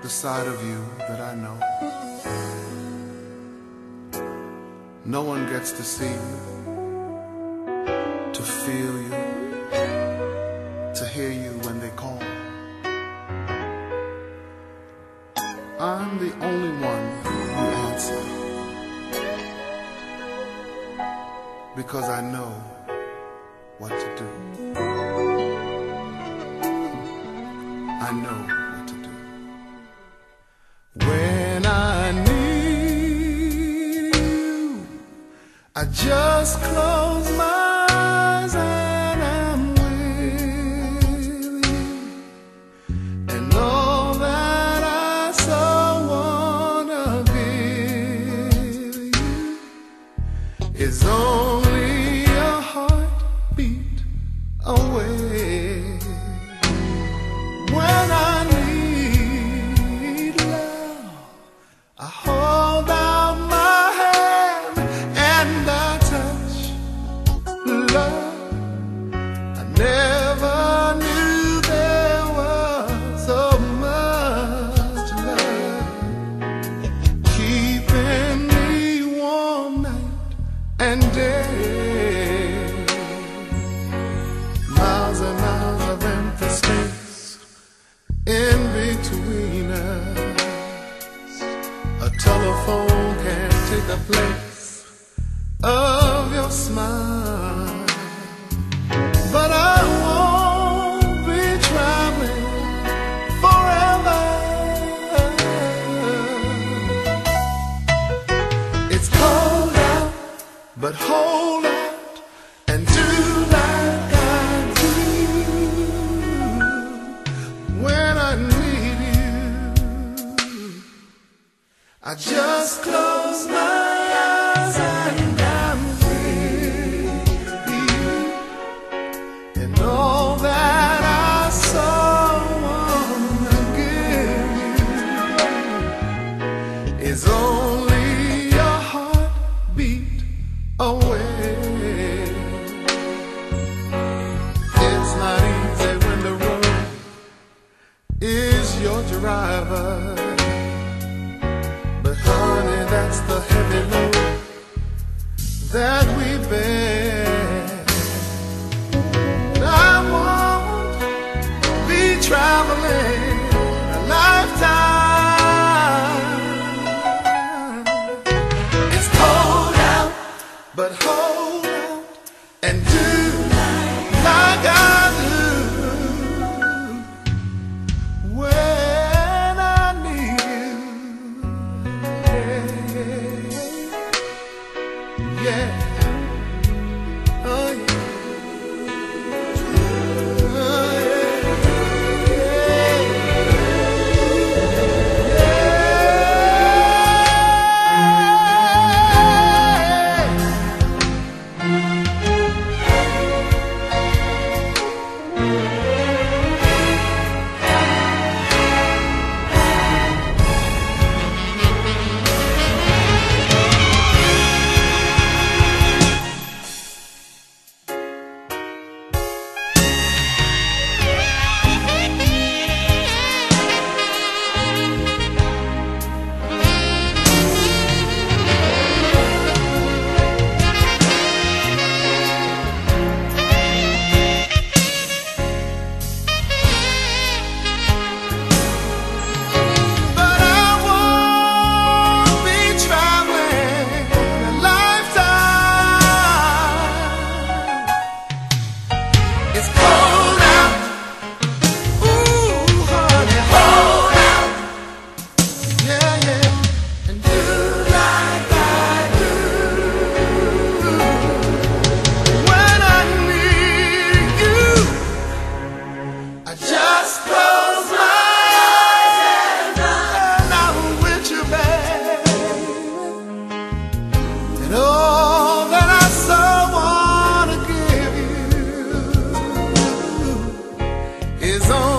The side of you that I know. No one gets to see you, to feel you, to hear you when they call. I'm the only one who answer because I know what to do. I know just close my eyes and I'm with you. And all that I so wanna give you is only a heartbeat away. Can't away. It's not easy when the road is your driver. But honey, that's the heavy load that we bear. is on.